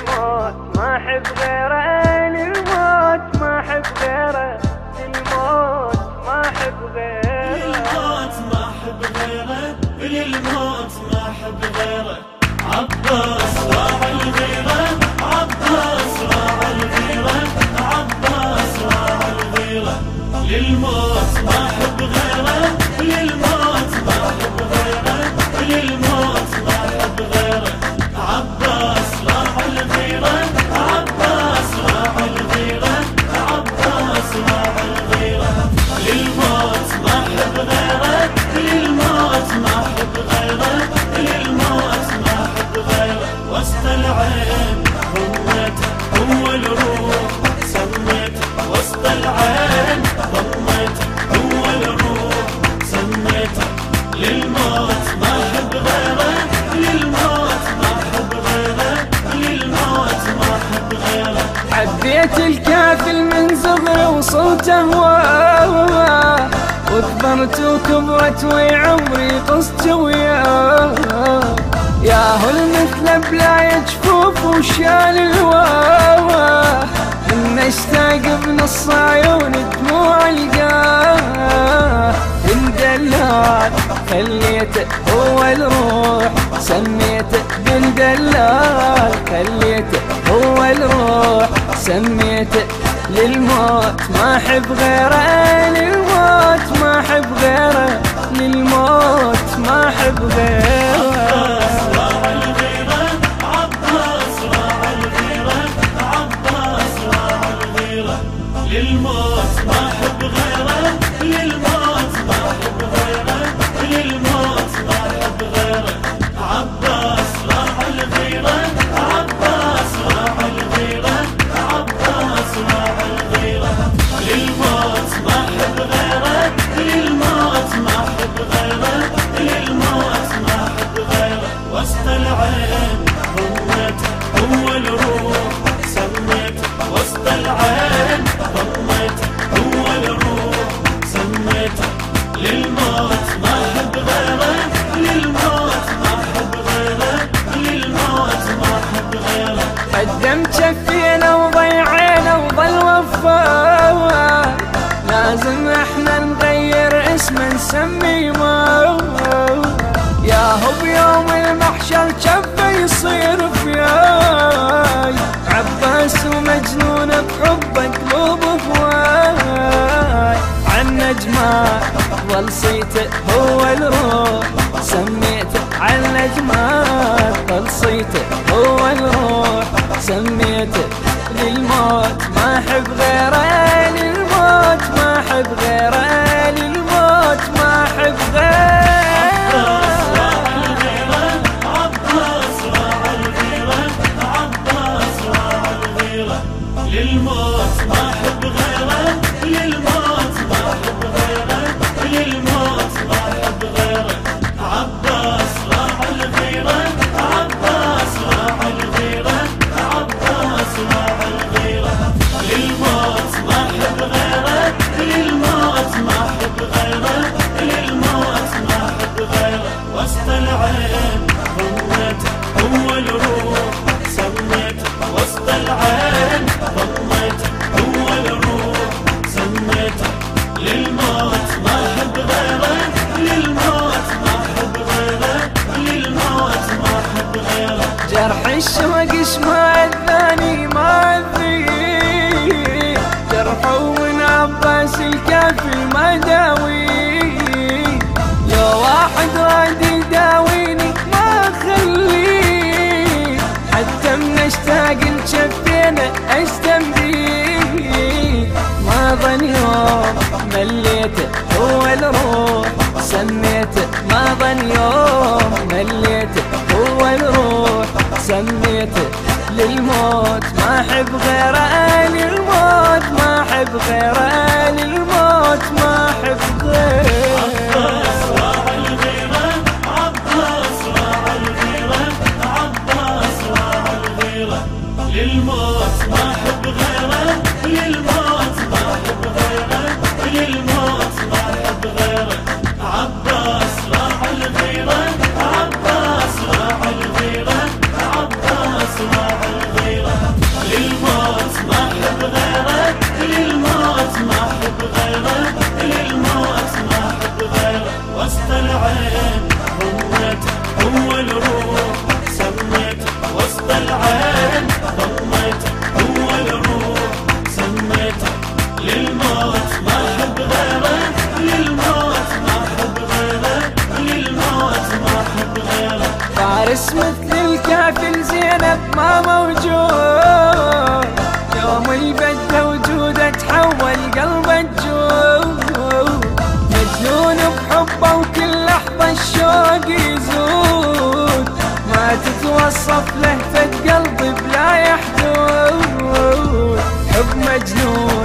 للموت. ما أحب غيره للموت. ما أحب غيره للموت. ما أحب غيره. للموت ما أحب غيره للموت. ما أحب غيره. عباس وكبرت وكبرت وي عمري قصت وياه يا هو المثل بلا جفوف وشال الواه من أشتاق بنص عيون دموع القاه الدلال خليته هو الروح. سميته بالدلال خليته هو الروح. سميته للموت ما أحب غيره للموت ما أحب غيره للموت ما أحب غيره. للموت ما أحب غيره للموت وسط هو الروح. سميته نجمة ظل صيته هو الروح. سميته للموت. ما أحب غيره للموت. ما أحب غيره جرح الشوق شما الثاني ما أذيه جرحه من عباس الكافي ما داوي. لو واحد راد يداويني ما اخليه حتى من أشتاق لشفينا اشتم بيه ما ظن يوم مليته هو الروح. سميته ما ظن يوم مليته هو الروح. سميته للموت. ما أحب غيره للموت ما أحب غيره للموت ما أحب غيره بس مثل الكافل زينب ما موجود. يوم البدة وجوده تحول قلبه تجود مجنون بحبه وكل لحظة الشوق يزود ما تتوصف لهفة قلبي بلا يحدود. حب مجنون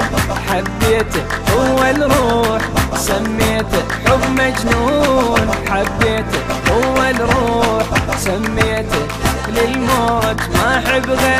حبيته هو الروح. سميته حب مجنون حبيته هو الروح. سميته للموت. ما أحب غيره.